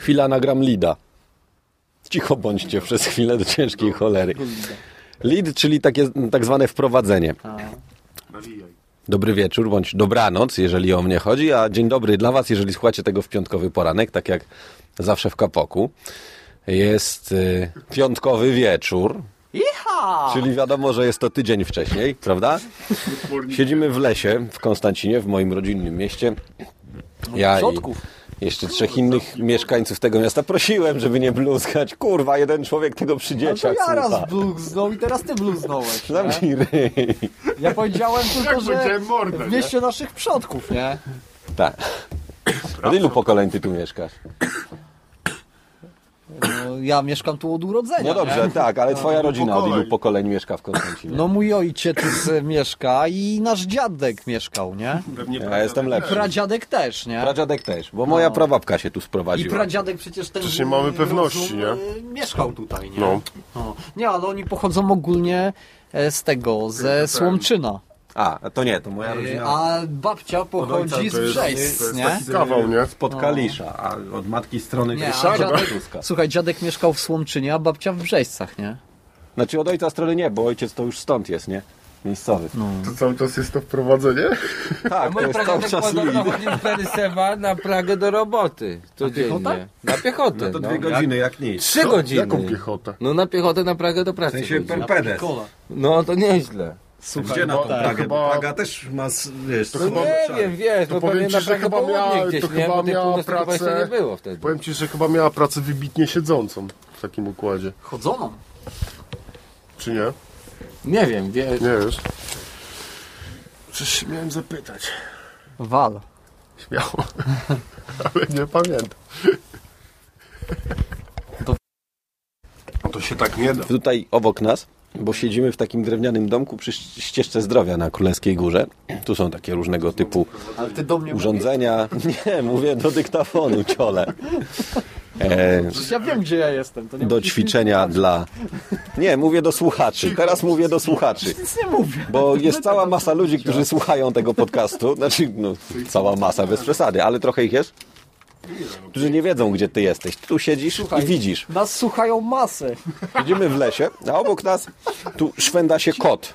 Chwila nagram lida. Cicho bądźcie przez chwilę do ciężkiej cholery. Lead, czyli takie tak zwane wprowadzenie. Dobry wieczór, bądź dobranoc, jeżeli o mnie chodzi, a dzień dobry dla Was, jeżeli słuchacie tego w piątkowy poranek, tak jak zawsze w Kapoku. Jest y, piątkowy wieczór, Iha! czyli wiadomo, że jest to tydzień wcześniej, prawda? Siedzimy w lesie w Konstancinie, w moim rodzinnym mieście. Ja i Przodków. Jeszcze trzech innych mieszkańców tego miasta prosiłem, żeby nie bluzgać. Kurwa, jeden człowiek tego przy No to dzieciach ja słucha. raz bluznął i teraz ty bluznąłeś. Zamknij ryj. Ja powiedziałem tylko, że mordę, w mieście naszych przodków, nie? Tak. Od ilu pokoleń ty tu mieszkasz? No, ja mieszkam tu od urodzenia. No dobrze, Nie? tak, ale twoja rodzina od ilu pokoleń. mieszka w Konstancinie? No mój ojciec mieszka i nasz dziadek mieszkał, nie? Pewnie Ja jestem lepszy. Pradziadek też, nie? Pradziadek też, bo moja prababka się tu I sprowadziła. pradziadek przecież ten... Przecież nie mamy pewności, rozum, e, Mieszkał tutaj, nie? No. No. Nie, ale oni pochodzą ogólnie e, z tego, ze Słomczyna. A, to nie, to moja rodzina A babcia pochodzi z jest nie? taki kawał, nie? spod Kalisza, a od matki strony Nie, dziadek, Tuska. słuchaj, dziadek mieszkał w Słomczynie, a babcia w Brzeźcach, nie? Znaczy od ojca strony nie, bo ojciec to już stąd jest, nie? Miejscowy. To cały czas jest to wprowadzenie? Tak, to Mój jest cały czas chodził z Berysewa na Pragę do roboty. Codziennie. piechotę? Na piechotę. No to no. dwie godziny, jak nic. Trzy godziny. Jaką piechotę? No na piechotę na Pragę do pracy. W sensie. Perpedes. No to nieźle. Gdzie na tą to Pragę? Bo chyba- Praga też ma, wiesz, To chyba- Nie wiem, wiesz, To no powiem ci, że chyba miała- gdzieś, to nie? chyba miała pracę- nie było wtedy. Powiem ci, że chyba miała pracę wybitnie siedzącą w takim układzie. Chodzoną. Czy nie? Nie wiem, wiesz. Nie wiesz? Się miałem zapytać. Wal. Śmiało. Ale nie pamiętam. To- No to się tak nie da. Tutaj obok nas, bo siedzimy w takim drewnianym domku przy ścieżce zdrowia na Królewskiej Górze. Tu są takie różnego typu urządzenia. Nie, mówię do dyktafonu, ciole. E? Ja wiem, gdzie ja jestem. To nie do ćwiczenia dla... Nie, mówię do słuchaczy. Teraz mówię do słuchaczy. Nic nie mówię. Bo jest cała masa ludzi, którzy słuchają tego podcastu. Znaczy, no, cała masa, bez przesady, ale trochę ich jest. Którzy nie wiedzą, gdzie ty jesteś. Ty tu siedzisz i widzisz. Nas słuchają masy. Siedzimy w lesie, a obok nas tu szwenda się kot.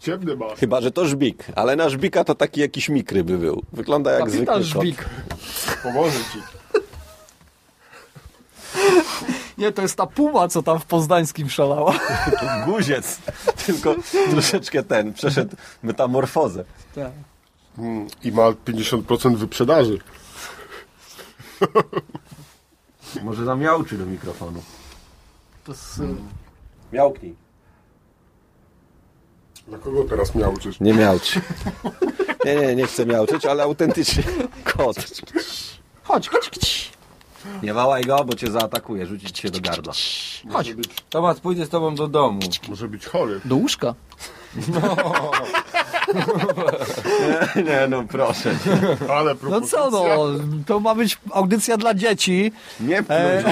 Ciemny masz. Chyba, że to żbik, ale na żbika to taki jakiś mikry by był. Wygląda jak zwykły Kapitan kot. Żbik. Pomoże ci. Nie, to jest ta puma, co tam w Poznańskim szalała. Guziec, tylko troszeczkę ten, przeszedł metamorfozę. Tak. I ma 50% wyprzedaży. Może zamiałczy do mikrofonu. To jest, Miałknij. Na kogo teraz miałczysz? Nie miałcz. Nie, nie, nie chcę miałczyć, ale autentycznie kot. Chodź, chodź, chodź. Nie wałaj go, bo cię zaatakuje, rzucić się do gardła. Być, Tomasz, pójdę z tobą do domu. może być chory. Do łóżka. Nie, no proszę. Ale No co no, to ma być audycja dla dzieci, Nie pluj, E,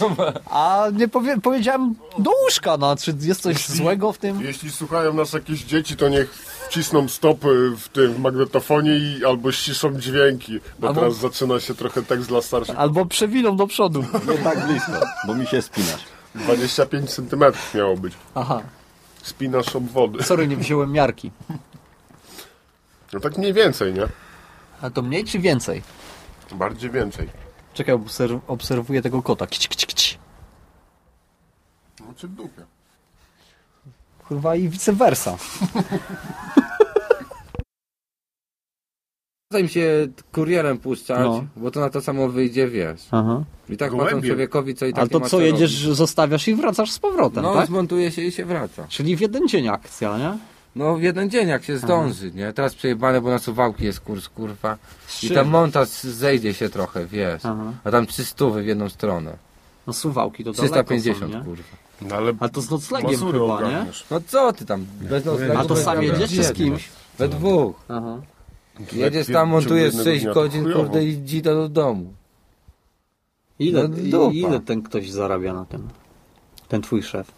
no, a nie powie, powiedziałem do łóżka, no. Czy jest coś złego w tym? Jeśli słuchają nas jakieś dzieci, to niech wcisną stopy w tym w magnetofonie i albo ściszą dźwięki, bo Albo- teraz zaczyna się trochę tekst dla starszych. Albo przewiną do przodu. nie tak blisko, bo mi się spinasz. 25 cm miało być. Aha, Spinasz obwody. sorry, nie wziąłem miarki. No tak mniej więcej, nie? A to mniej czy więcej? Bardziej więcej. Czekaj, obserw obserwuję tego kota. Kić, kić, kić. No czy w dupie. Kurwa i vice versa. Chce im się kurierem puszczać, No. bo to na to samo wyjdzie, wiesz. Aha. I tak Gołębie. płacą człowiekowi, co i tak Ale to co, robić. jedziesz, zostawiasz i wracasz z powrotem, No, tak? zmontuje się i się wraca. Czyli w jeden dzień akcja, nie? No w jeden dzień, jak się zdąży, nie? Teraz przejebane, bo na suwałki jest kurs, kurwa. I tam montaż zejdzie się trochę, wiesz. Aha. A tam 300 w jedną stronę. No suwałki to daleko 350, są, nie? kurwa. No ale Ale to z noclegiem masury chyba, nie? No co ty tam? Bez noclegu A to bez- sam bez- jedziesz czy z kimś? We dwóch. Aha. Jedziesz tam, montujesz ciągu 6 jednego dnia, to godzin, chujowo. kurde, i dzida do domu. Ile, No i- ile ten ktoś zarabia na tym? Ten twój szef?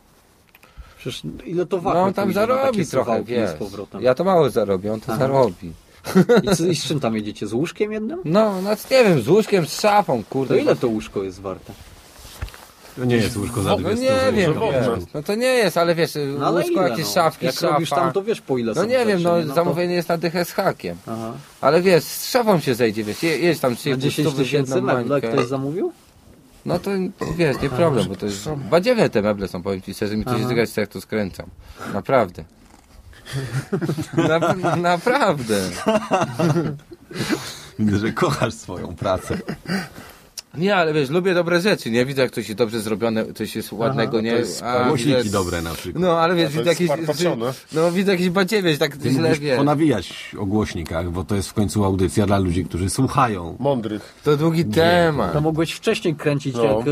Przecież ile to No wachty on tam zarobi trochę, wiesz. z powrotem? Ja to mało zarobię, on to Aha. zarobi. I, co, I z czym tam jedziecie? Z łóżkiem jednym? No, no nie wiem, z łóżkiem, z szafą, To kurde. ile to łóżko jest warte? To nie jest łóżko za No 200 nie wiem, wiesz, no to nie jest, ale wiesz, No ale łóżko, ile, jakieś no? szafki, Jak szafa. robisz tam, to wiesz po ile No nie wiem, rzeczy, no nie? to- zamówienie jest na dychę z hakiem. Aha. Ale wiesz, z szafą się zejdzie, wiesz, je- jedź tam 3,5 10 stówy w tysięcy mańkę. ktoś zamówił? No to wiesz, nie problem, bo to jest... Badziewne te meble są, powiem ci szczerze, mi to się zgać, jak to skręcam. Naprawdę. Na, naprawdę. Widzę, że kochasz swoją pracę. Nie, ale wiesz, lubię dobre rzeczy, nie? Widzę, jak coś jest dobrze zrobione, coś jest ładnego, nie? jest A, Głośniki dobre na przykład. No, ale wiesz, to widzę jakieś... No, widzę jakieś badziewie, tak Ty źle, musisz wiesz. ponawijać o głośnikach, bo to jest w końcu audycja dla ludzi, którzy słuchają. Mądrych. To długi temat. To mogłeś wcześniej kręcić No. jak e,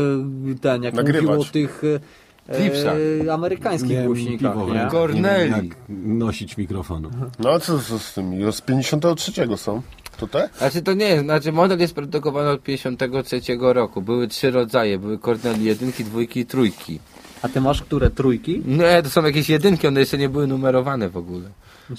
ten, jak Nagrywać. mówił o tych e, Clipsach. e, amerykańskich Miałem głośnikach, piwo w nie? ręku, Corneli. nie nosić mikrofonu. No a co, co z tymi? Z 53 są. To te? Znaczy to nie jest, znaczy model jest produkowany od 53 roku. Były trzy rodzaje, były Corneli jedynki, dwójki i trójki. A ty masz które? Trójki? Nie, to są jakieś jedynki, one jeszcze nie były numerowane w ogóle.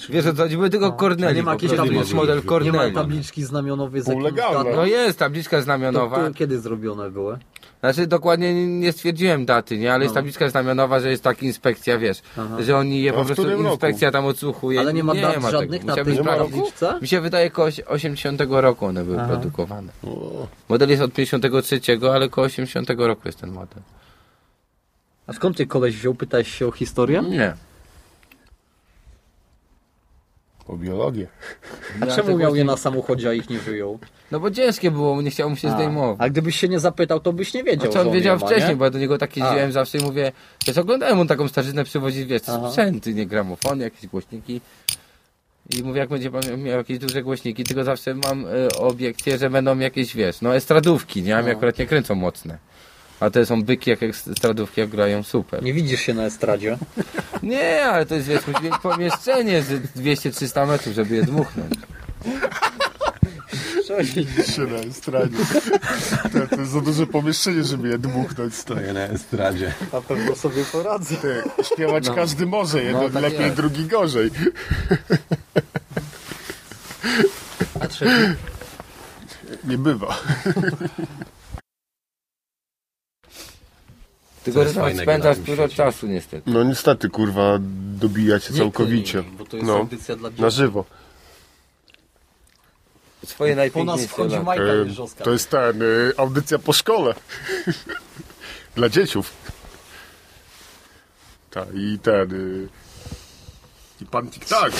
Wiesz o co chodzi? Były tylko A Corneli. nie ma jakiejś tabliczki? model Nie ma Corneli. tabliczki znamionowej z jakimś? No jest tabliczka To, znamionowa. to kiedy zrobione były? Znaczy dokładnie nie- nie stwierdziłem daty, nie? Ale jest No. tabliczka znamionowa, że jest taka inspekcja, wiesz, Aha. że oni je A po prostu roku? inspekcja tam odsłuchuje. Ale nie ma dat tego. żadnych na Musiałbym tej tabliczce? Mi się wydaje koło 80 roku one były Aha. produkowane. O, Model jest od 53, ale koło 80 roku jest ten model. A skąd cię koleś wziął? Pytałeś się o historię? Nie. O biologię. A Ja czemu tego miał je na samochodzie, a ich nie wyjął? No bo ciężkie było, nie chciał mu się A, zdejmować. a gdybyś się nie zapytał, to byś nie wiedział, No co on wiedział ma, wcześniej, nie? bo ja do niego tak jeździłem zawsze i mówię, wiesz, oglądałem on taką starzyznę przywozić, wiesz, Aha. sprzęty, nie gramofony, jakieś głośniki. I mówię, jak będzie pan miał jakieś duże głośniki, tylko zawsze mam y, obiekcję, że będą jakieś, wiesz, no estradówki, nie? A mnie No. akurat nie kręcą mocne. A to są byki, jak estradówki, jak grają super. Nie widzisz się na estradzie. Nie, ale to jest, wiesz, pomieszczenie z 200-300 metrów, żeby je dmuchnąć. się na estradzie. To, to jest za duże pomieszczenie, żeby je dmuchnąć. Stoję na estradzie. Na pewno sobie poradzę. Ty, śpiewać każdy może, jeden No, tak lepiej, jest. drugi gorzej. A trzeci? Nie bywa. Tylko, że tam spędzasz dużo świecie? czasu niestety. No niestety, kurwa, dobija cię całkowicie. bo to jest No, audycja dla dzieci. na żywo. Swoje Po nas najpiękniejsze wchodzi lata. Majka E, Jeżowska. To jest ten, y, audycja po szkole. Dla dzieciów. Tak, i ten... Y, I pan TikTok.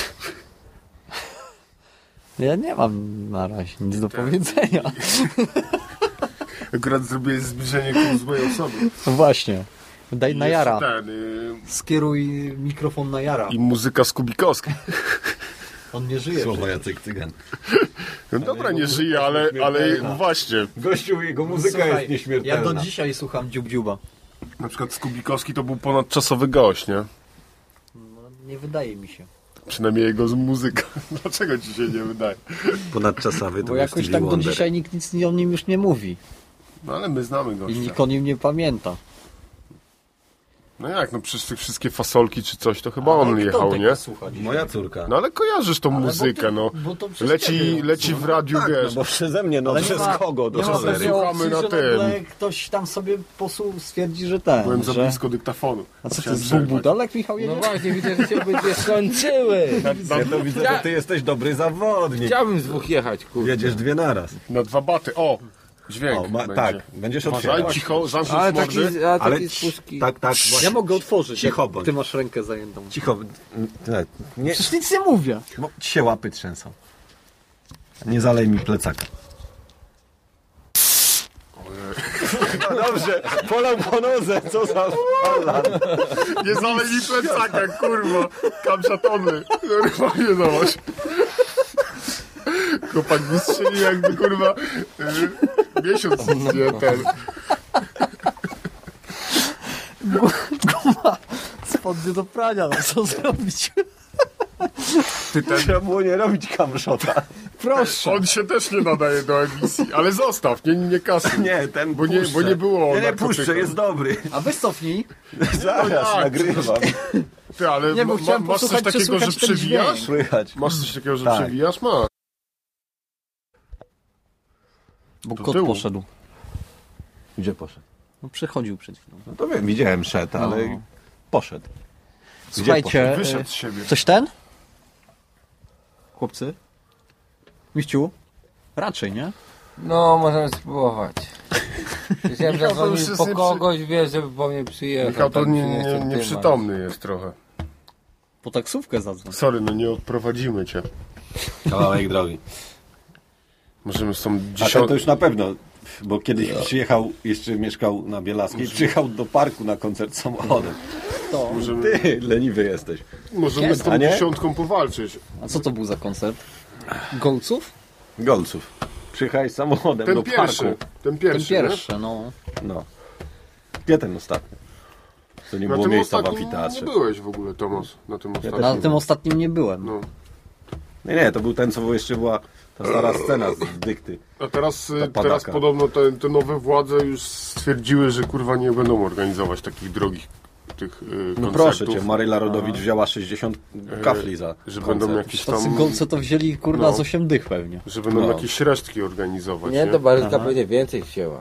Ja nie mam na razie nic do powiedzenia. Akurat zrobiłem zbliżenie ku złej osoby. No właśnie. Daj na I Jara. Ten, y, Skieruj mikrofon na Jara. I muzyka z Kubikowskiej. On nie żyje. Słowa Jacek Cygan. No dobra, nie żyje, ale, ale właśnie. Gościu, jego Słuchaj, ja do dzisiaj słucham Dziub Dziuba. Na przykład Skubikowski to był ponadczasowy gość, nie? No, nie wydaje mi się. Przynajmniej jego z muzyka. Dlaczego ci się nie wydaje? Ponadczasowy to Bo jakoś tak do Wonder. dzisiaj nikt nic o nim już nie mówi. No ale my znamy I gościa. nikt o nim nie pamięta. No jak, no przecież te wszystkie fasolki czy coś, to chyba Ale on kto jechał, nie? słucha? Moja córka. No ale kojarzysz tą Ale bo muzykę, to- no. bo to przez Leci, ciebie. leci w radiu, Tak, no wiesz. bo przeze mnie, no Ale przez ma- kogo? Do cholery. Słuchamy na tym. ktoś tam sobie posu stwierdzi, że ten. Byłem za że... blisko dyktafonu. A co jest przerwać. Budalek, Michał jedzie? No właśnie, widzę, że się będzie skończyły. Ja to widzę, że ty jesteś dobry zawodnik. Chciałbym z dwóch jechać, kurde. Jedziesz dwie naraz. Na dwa baty. O! Dźwięk O, ma, będzie. tak, będziesz Uważaj, otwierał. cicho, zamknij Ale taki, a Ale taki z puszki. tak, tak, właśnie. Ja mogę otworzyć, Cicho bądź. ty masz rękę zajętą. Cicho, nie, nie, Przecież nic nie mówię. bo ci się łapy trzęsą. Nie zalej mi plecaka. No dobrze, polał po nodze, co za fala. Nie zalej mi plecaka, kurwa. Kamszatony. Kurwa, nie zobacz. Chłopak wystrzelił jakby, kurwa, miesiąc nie ten. Guma spodnie do prania, no co zrobić? Ty ten, Trzeba było nie robić kamszota. Proszę. on się też nie nadaje do emisji, ale zostaw, nie, nie kasuj. Nie, ten Bo nie- puszczę. bo nie było Nie, nie puszczę, jest dobry. A weź cofnij. Zaraz jak? nagrywam. Ty, ale Nie, ma, masz coś takiego, że przewijasz? Słychać. Masz coś takiego, że Tak. przewijasz? Masz. Bo Do kot tyłu. poszedł. Gdzie poszedł? No przychodził przed chwilą. No to wiem, widziałem, szedł, ale No. poszedł. Słuchajcie, Wyszedł e, z siebie. coś ten? Chłopcy? Miściu? Raczej, nie? No, możemy spróbować. Chciałem Michał to jest po kogoś, wiesz, żeby po mnie przyjechał. Michał to tak nie, przyniesie nie, nieprzytomny jest trochę. Po taksówkę zadzwoń. Sorry, no nie odprowadzimy cię. Kawałek drogi. Możemy z tą A to już na pewno, bo kiedyś przyjechał, jeszcze mieszkał na Bielaskiej, przyjechał do parku na koncert samochodem. To. Możemy, Ty, leniwy jesteś. możemy z tą nie? dziesiątką powalczyć. A co to był za koncert? Golców? Golców. Przyjechałeś samochodem Ten do pierwszy. parku. Ten Ten pierwszy, pierwszy, no. No. Gdzie ten ostatni? To nie? Na było tym miejsca w ostatnim amfiteatrze. nie byłeś w ogóle, Tomas. Na tym ostatnim. Na tym ostatnim nie byłem. No. Nie, nie, to był ten, co jeszcze była ta stara scena z dykty. A teraz, y, teraz podobno te, te nowe władze już stwierdziły, że kurwa nie będą organizować takich drogich tych y, No koncertów. proszę cię, Maryla Rodowicz wzięła 60 kafli za Że koncert. będą jakieś Tacy tam... golce to wzięli kurwa No. z 8 dych pewnie. Że będą No. jakieś resztki organizować, Nie, nie? to Barytka pewnie więcej chciała.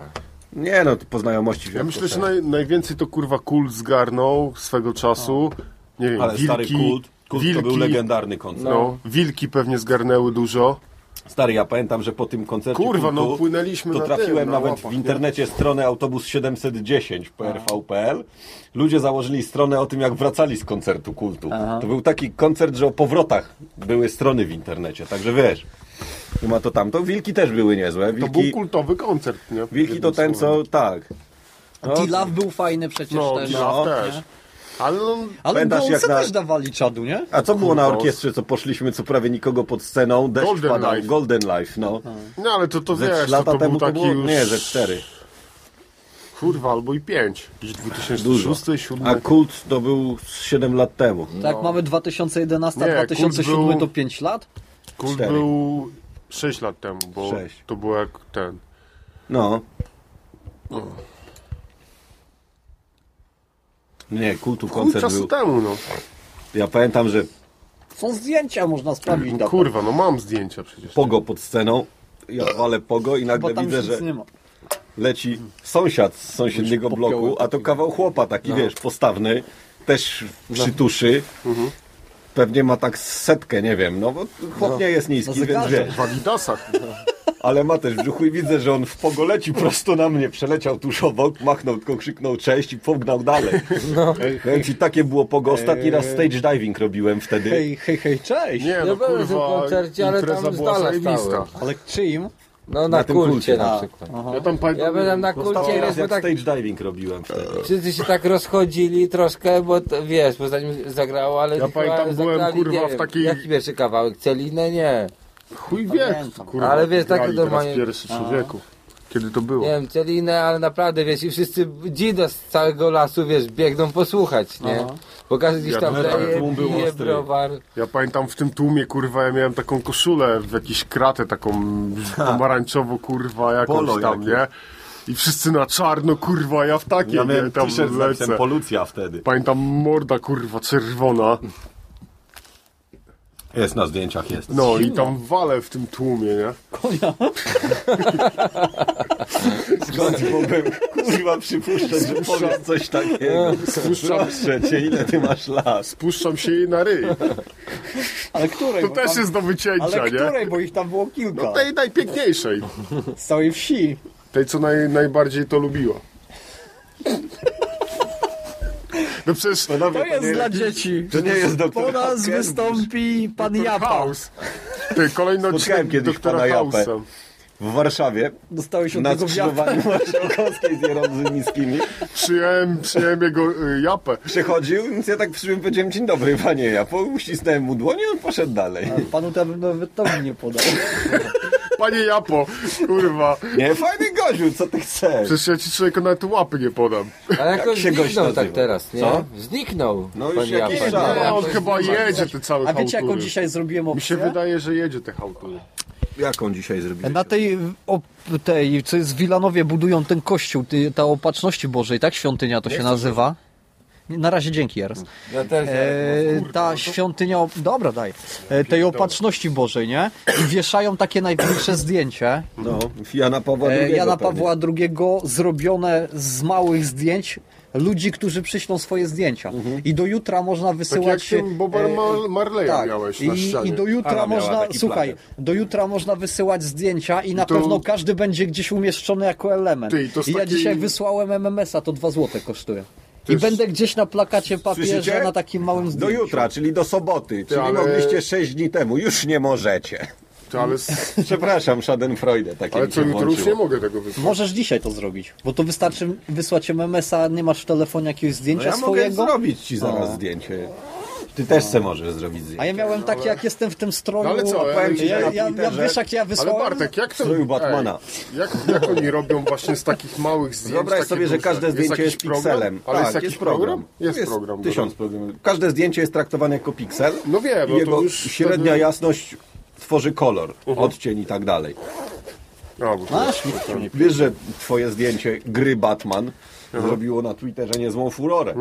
Nie no, to po znajomości Ja myślę, to że naj, najwięcej to kurwa kult zgarnął swego czasu. Nie wiem, Ale wilki, stary kult, kult wilki, to był legendarny koncert. No, wilki pewnie zgarnęły dużo. Stary, ja pamiętam, że po tym koncercie Kurwa, no, kultu, płynęliśmy to na trafiłem tym, na nawet łapach, w nie? internecie stronę autobus 710 PRV.pl. Ludzie założyli stronę o tym, jak wracali z koncertu kultu. Aha. To był taki koncert, że o powrotach były strony w internecie, także wiesz. Nie ma to tam. To wilki też były niezłe. To Wilki, był kultowy koncert, nie? wilki to ten, co tak. No, T-Love był fajny przecież No, też. No, też. nie? Ale no, Ale jak na- też dawali czadu, nie? A co było na orkiestrze, co poszliśmy, co prawie nikogo pod sceną? Deszcz Golden padał. Life. Golden Life, no. no ale to, to Ze wiesz, to, lata to temu był to taki było, już... nie, ze cztery. Kurwa, albo i pięć. Jakiś Dużo. 2006, 2007. A kult to był 7 lat temu. Tak, mamy 2011, Nie, a 2007 kult był- to 5 lat? Kult cztery. był 6 lat temu, bo Sześć. to było jak ten... No. Nie, kultu Chuj koncert czasu był. temu, no. Ja pamiętam, że Są zdjęcia, można sprawdzić. no. Kurwa, no mam zdjęcia przecież. pogo pod sceną. Ja walę pogo i Bo nagle tam widzę, nic że nie ma. leci sąsiad z sąsiedniego bloku, a to kawał chłopa taki, wiesz, postawny, też przy tuszy. Pewnie ma tak setkę, nie wiem, no bo chłop nie jest niski, No więc. W Adidasach. Ale ma też w brzuchu i widzę, że on w pogo leci prosto na mnie, przeleciał tuż obok, machnął, tylko krzyknął cześć i pognał dalej. No. Więc i takie było pogo. Ostatni raz stage diving robiłem wtedy. Hej, hej, hej, cześć! Nie, no byłem w tym kurwa, koncercie, ale tam z dala. Ale czyim? No na, Na kulcie kulcie. na przykład. aha. Ja tam pamiętam... Ja byłem na kulcie, raz jak tak stage diving robiłem wtedy. wszyscy się tak rozchodzili troszkę, bo to, wiesz, bo zanim zagrało, ale Ja pamiętam, byłem, zagrali, kurwa, nie w wiem, takiej- Jaki pierwszy kawałek? Celinę? Nie. Chuj wie, kurwa, Ale wiesz, tak normalnie- pierwszy człowieku. Kiedy to było? Nie wiem, Celinę, ale naprawdę, wiesz, i wszyscy dzido z całego lasu, wiesz, biegną posłuchać, nie? Aha. Bo każdy gdzieś Ja tam był pije ostry. browar. Ja pamiętam w tym tłumie, kurwa, ja miałem taką koszulę w jakiś kratę, taką pomarańczowo, kurwa, jakąś Polo tam, jakieś. nie? I wszyscy na czarno, kurwa, ja w takiej, Ja nie, miałem tam lecę. Polucja wtedy. Pamiętam morda, kurwa, czerwona. Jest na zdjęciach, jest. No i tam walę w tym tłumie, nie? Konia. Skąd mogłem, kurwa, przypuszczać, że powiesz coś takiego? Spuszczam, cię, ile ty masz lat? spuszczam się jej na ryj. Ale której? To też tam... jest do wycięcia, Ale nie? której, bo ich tam było kilka. No tej najpiękniejszej. Z całej wsi. Tej, co naj, najbardziej to lubiła. No przecież... To jest dla dzieci. To nie jest doktor Po nas Hauken. wystąpi pan Japa. House. Ty, kolejny odcinek kiedyś doktora. House'a. W Warszawie, Dostałeś od na tego skrzyżowaniu marszałkowskiej z Jarondzymiskimi. Przyjąłem, przyjąłem jego y, japę. Przechodził, więc ja tak przyszedłem, powiedziałem, dzień dobry, panie Japo. Uścisnąłem mu dłoń i on poszedł dalej. Panu to ja bym nawet tobie nie podał. Panie Japo, kurwa. Nie, fajny co ty chcesz? Przecież ja ci człowieku nawet łapy nie podam. Ale jakoś się gość zniknął tak teraz, nie? Co? Zniknął. No już jakiś czas. Nie, No, on chyba jedzie te całe A wiecie jaką dzisiaj zrobiłem Mi się opcję? wydaje, że jedzie te hałtury. Jaką dzisiaj zrobiłeś? Na tej, o, tej, co jest w Wilanowie, budują ten kościół, ty, ta opatrzności Bożej, tak? Świątynia to się nazywa. Na razie dzięki, Jaros. Ja też. E, ta świątynia, op- dobra daj, e, tej opatrzności Bożej, nie? I wieszają takie największe zdjęcie. No, Jana Pawła E, II. Jana pewnie. Pawła II zrobione z małych zdjęć ludzi, którzy przyślą swoje zdjęcia. I do jutra można Tak jak wysyłać... tym Boba e, Mar- Marleya tak. miałeś na I, ścianie. I do jutra można, słuchaj, do jutra można wysyłać zdjęcia i na to- pewno każdy będzie gdzieś umieszczony jako element. Ty, i I ja takiej- dzisiaj wysłałem MMS-a, to 2 złote kosztuje. I będę gdzieś na plakacie papieża Słyszycie? na takim małym Do zdjęciu. jutra, czyli do soboty, czyli ale- mogliście 6 dni temu, już nie możecie. To, ale, Przepraszam, Schadenfreude, takie ale co, jutro już nie mogę tego wysłać. Możesz dzisiaj to zrobić, bo to wystarczy wysłać MMS-a, nie masz w telefonie jakiegoś No zdjęcia ja mogę swojego. zrobić ci zaraz O. zdjęcie. Ty też se możesz zrobić zdjęcie. A ja miałem takie, jak jestem w tym stroju. No ale co, ja ja, myślę, ja, na ja, Twitterze- wiesz jak ja Ale wysłałem? Bartek, jak to... Stroju Batmana. Ej, jak, jak oni robią właśnie z takich małych zdjęć? Wyobraź takie sobie, że duże? każde zdjęcie jest, program? pikselem. Ale tak, jest jakiś program? Jest, program. Tysiąc programów. Każde zdjęcie jest traktowane jako piksel. No wiem, i no to jego już średnia wtedy- jasność tworzy kolor, odcień i tak dalej. A, bo to. Wiesz, że twoje zdjęcie gry Batman zrobiło na Twitterze niezłą furorę.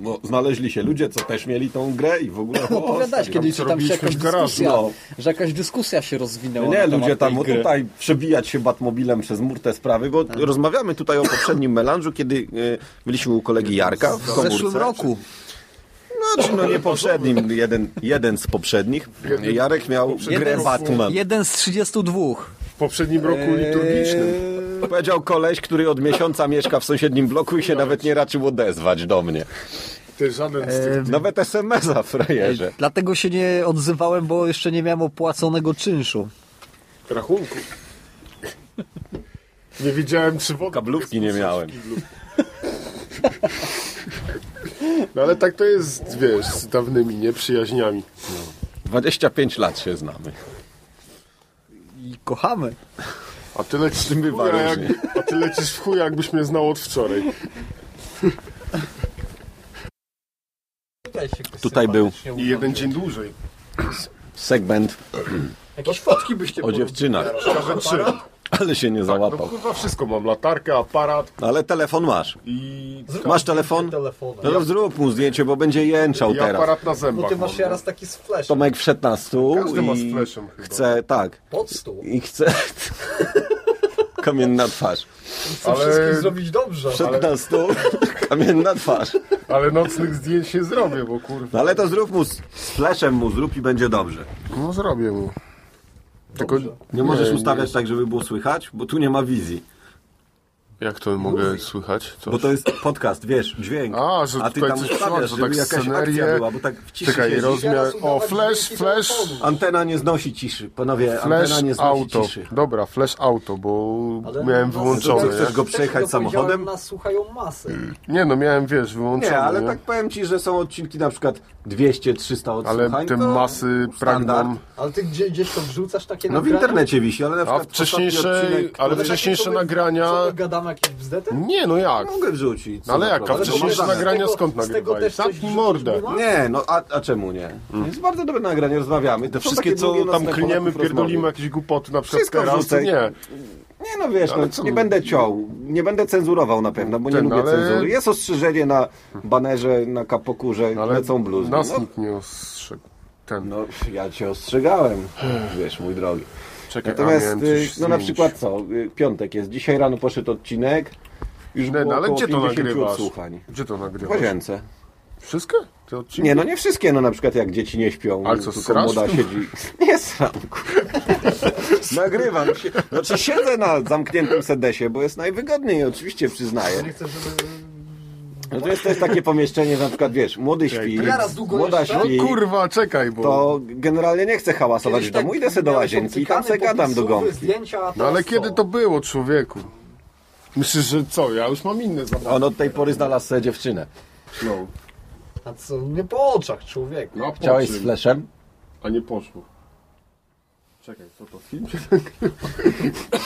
Bo znaleźli się ludzie, co też mieli tą grę i w ogóle... No opowiadałeś kiedyś, że tam się robiliśmy jakaś w dyskusja, no. że jakaś dyskusja się rozwinęła Nie, ludzie tam tej o gry. tutaj przebijać się Batmobilem przez mur te sprawy, bo rozmawiamy tutaj o poprzednim melanżu, kiedy e, byliśmy u kolegi Jarka w W komórce. zeszłym roku. Znaczy, no nie poprzednim, jeden, jeden z poprzednich. Jarek miał grę z- Batman. Jeden z 32. W poprzednim roku liturgicznym. Powiedział koleś, który od miesiąca mieszka w sąsiednim bloku i się nawet nie raczył odezwać do mnie. Ty żaden z tych... Nawet SMS-a, frajerze. Dlatego się nie odzywałem, bo jeszcze nie miałem opłaconego czynszu. rachunku. Nie wiedziałem, czy woda... Kablówki nie miałem. No ale tak to jest, wiesz, z dawnymi nieprzyjaźniami. 25 lat się znamy. I kochamy. A ty lecisz w chuja, jak, a ty lecisz w chuja, jakbyś mnie znał od wczoraj. Tutaj był I jeden dzień dłużej. segment Jakieś fotki byście o dziewczynach, trzy. ale się nie No załapał. kurwa wszystko mam, latarkę, aparat Ale telefon masz. i, Masz telefon? No zrób mu zdjęcie, bo będzie jęczał i teraz. aparat na Bo zębach ty masz mam, teraz taki z flash. Tomek wszedł na stół Każdy ma z flashem chyba. chce, tak, Pod stół. i chce kamienna twarz. Chcę Ale- wszystkim zrobić dobrze. Wszedł na stół, kamienna twarz. Ale nocnych zdjęć nie zrobię, bo kurwa. No ale to zrób mu, z fleszem mu zrób i będzie dobrze. No zrobię mu. Tylko Nie możesz nie, ustawiać tak, żeby było słychać, bo tu nie ma wizji. Jak to mogę słychać? Coś? Bo to jest podcast, wiesz, dźwięk. A, że A ty tam coś ustawiasz, żeby tak jakaś scenerię- akcja była, bo tak w ciszy Czekaj, siedzisz. rozmiar... O, flash, flash. Antena nie znosi ciszy. Panowie, flash antena nie znosi auto. ciszy. Dobra, flash auto, bo miałem Co, wyłączone. chcesz nie? go przejechać samochodem? Nas słuchają masy. Nie no, miałem, wiesz, wyłączone. Nie, ale nie? tak powiem ci, że są odcinki na przykład 200-300 Ale odsłuchań. te to masy pragną... Ale ty gdzie, gdzieś to wrzucasz takie No w internecie wisi, ale na A przykład wcześniejsze, ostatni odcinek, ale wcześniejsze nagrania... Co my jakieś bzdety? Nie, no jak? Mogę wrzucić. co Ale za jak, a problem? wcześniejsze nagrania Z tego- skąd z tego nagrywałeś? też coś Zamknij wrzucisz, mordę. Nie, no a, a czemu nie? Jest bardzo dobre nagranie, rozmawiamy. Te wszystkie, co tam klniemy, pierdolimy jakieś głupoty na przykład Wszystko teraz, wrzucaj. nie. Nie no wiesz, Ale no, co nie będę ciął, nie będę cenzurował na pewno, bo nie Ten, lubię ale- cenzury. Jest ostrzeżenie na banerze, na kapokurze, Ale lecą bluzy. nas No, nikt nie ostrzegł. Ten, no ja cię ostrzegałem, wiesz, mój drogi. Czekaj, Natomiast, y, coś no na przykład co, y, piątek jest, dzisiaj rano poszedł odcinek, już Nie, było no, ale gdzie to 50 nagrywasz? odsłuchań. Gdzie to W nagrywasz? łazience. Wszystkie? Te odcinki? Nie, no nie wszystkie, no na przykład jak dzieci nie śpią, Ale co, tylko młoda siedzi. Nie sram. Nagrywam się. Znaczy siedzę na zamkniętym sedesie, bo jest najwygodniej, oczywiście przyznaję. No to jest też takie pomieszczenie, że na przykład wiesz, młody śpi, młoda jeszcze? No śpi, kurwa, czekaj, bo... to generalnie nie chcę hałasować w domu, idę sobie do łazienki i tam sobie gadam do gąbki. No ale kiedy to było, człowieku? Myślisz, że co? Ja już mam inne zabawy. On od tej pory znalazł sobie dziewczynę. No. A co? Nie po oczach, człowieku. No, po Chciałeś z fleszem? A nie poszło. Czekaj, co to film się nagrywa?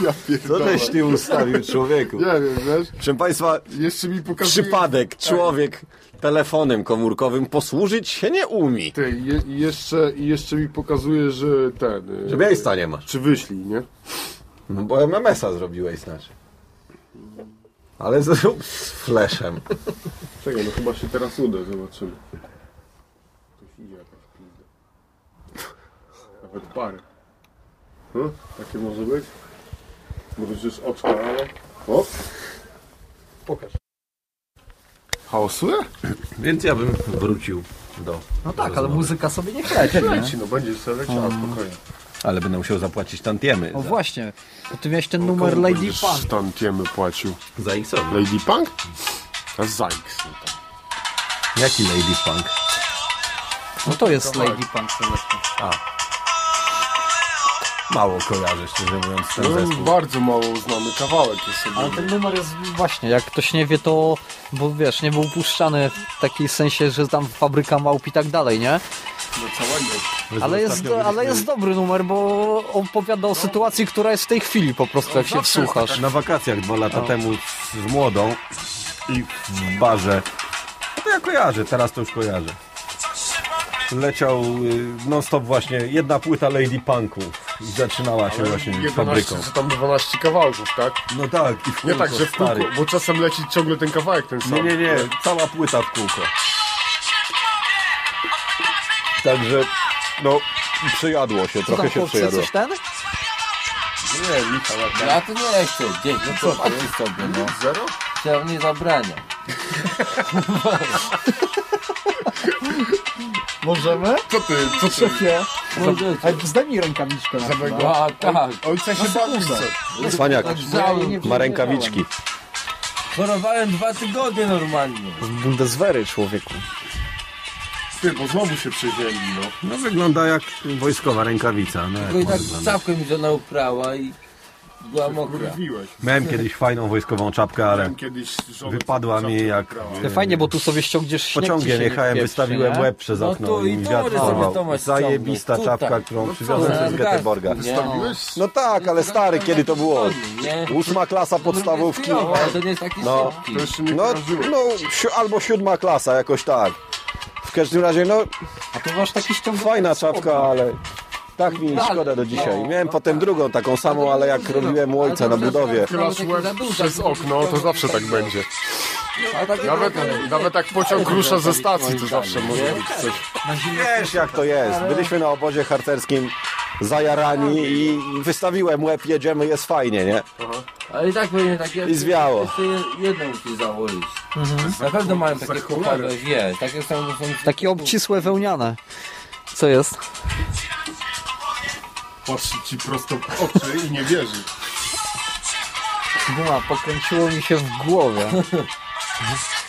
Ja Co pierdolę. żeś ty ustawił, człowieku? Nie wiem, wiesz? Proszę Państwa, Jeszcze mi pokazuje... przypadek, człowiek telefonem komórkowym posłużyć się nie umie. Ty, je, i jeszcze, i jeszcze mi pokazuje, że ten... y, Że miejsca nie masz. Czy wyślij, nie? No bo MMS-a zrobiłeś znaczy. Ale zrób z flashem. Czekaj, no chyba się teraz uda, zobaczymy. Ktoś idzie jakaś pizda. Nawet parę. Hmm? Takie może być? Może już oczka, ale... O! Pokaż. Hałasuje? Więc ja bym wrócił do... No tak, ale muzyka sobie nie leci, nie? Leci, no będzie sobie leciała, spokojnie. Ale będę musiał zapłacić tantiemy O za, właśnie, bo ty miałeś ten numer Lady Będziesz Punk. Tantiemy płacił. za. Lady Punk? A Zajks. No tak. Jaki Lady Punk? No to jest Lady Punk Sylwester. Mało kojarzę, szczerze mówiąc, ten No, zespół. bardzo mało znany kawałek jest sobie. Ale ten numer jest właśnie, jak ktoś nie wie, to bo wiesz, nie był puszczany w takim sensie, że tam fabryka małp i tak dalej, nie? Do całego. Ale jest, ale jest dobry numer, bo opowiada o sytuacji, która jest w tej chwili po prostu, jak się zawsze jest wsłuchasz. Na wakacjach dwa lata temu z, młodą i w barze. No to ja kojarzę, teraz to już kojarzę. Leciał y, non-stop właśnie jedna płyta Lady Punku zaczynała się właśnie 11 fabryką. czy tam 12 kawałków, tak? No tak, i w Nie kółko, tak, że w kółko, stary. bo czasem leci ciągle ten kawałek ten sam. Nie, nie, nie, cała płyta w kółko. Także, no, przejadło się, trochę się przejadło. coś ten? Nie, Michał, Ja to nie chcę, dzień, no co patrzysz sobie, no. Zero? Ja nie zabrania. Możemy? Co ty, co ty? Szefie, Możecie. Ej, zdejmij rękawiczkę na chwilę. A, tak. Ojca się bawisz, co? Cwaniak, Żałem. ma rękawiczki. Chorowałem dwa tygodnie normalnie. Z Bundeswehry, człowieku. Ty, bo znowu się przezięli, no. No wygląda jak wojskowa rękawica. No, jak Tylko i tak wyglądać. czapkę mi żona uprała i była mokra. Kurwiłeś. Miałem kiedyś fajną wojskową czapkę, ale Miałem kiedyś żonę, wypadła mi czapkę jak. To fajnie, bo tu sobie ściągniesz śnieg. ci pociągiem się jechałem, wystawiłem łeb przez No okno i i wiatr możesz sobie porwał. Tomasz Zajebista czapka, Tutaj. którą No przywiozłem co, z na Göteborga. nie? Wystawiłeś? No tak, ale stary, kiedy to było? Nie? Ósma klasa podstawówki. Chujowo, ale to nie jest taki No. szybki. To jeszcze nie No, no si- albo siódma klasa, jakoś tak. W każdym razie, no, A tu masz taki ściągnięty fajna czapka, ale tak mi szkoda do dzisiaj. Miałem potem drugą taką samą, ale jak robiłem u ojca na budowie. Chylasz łeb przez okno, to zawsze tak będzie. Nawet, nawet jak pociąg rusza ze stacji, to zawsze może być coś. Wiesz jak to jest. Byliśmy na obozie harcerskim zajarani i wystawiłem łeb, jedziemy, jest fajnie, nie? Ale i tak powinien takie... I zwiało. Jedną musi założyć. Na pewno mają takie chłopawe, wiesz, takie są... są Takie obcisłe wełniane. Co jest? Patrzy ci prosto w oczy i nie wierzy. Guma, pokręciło mi się w głowie.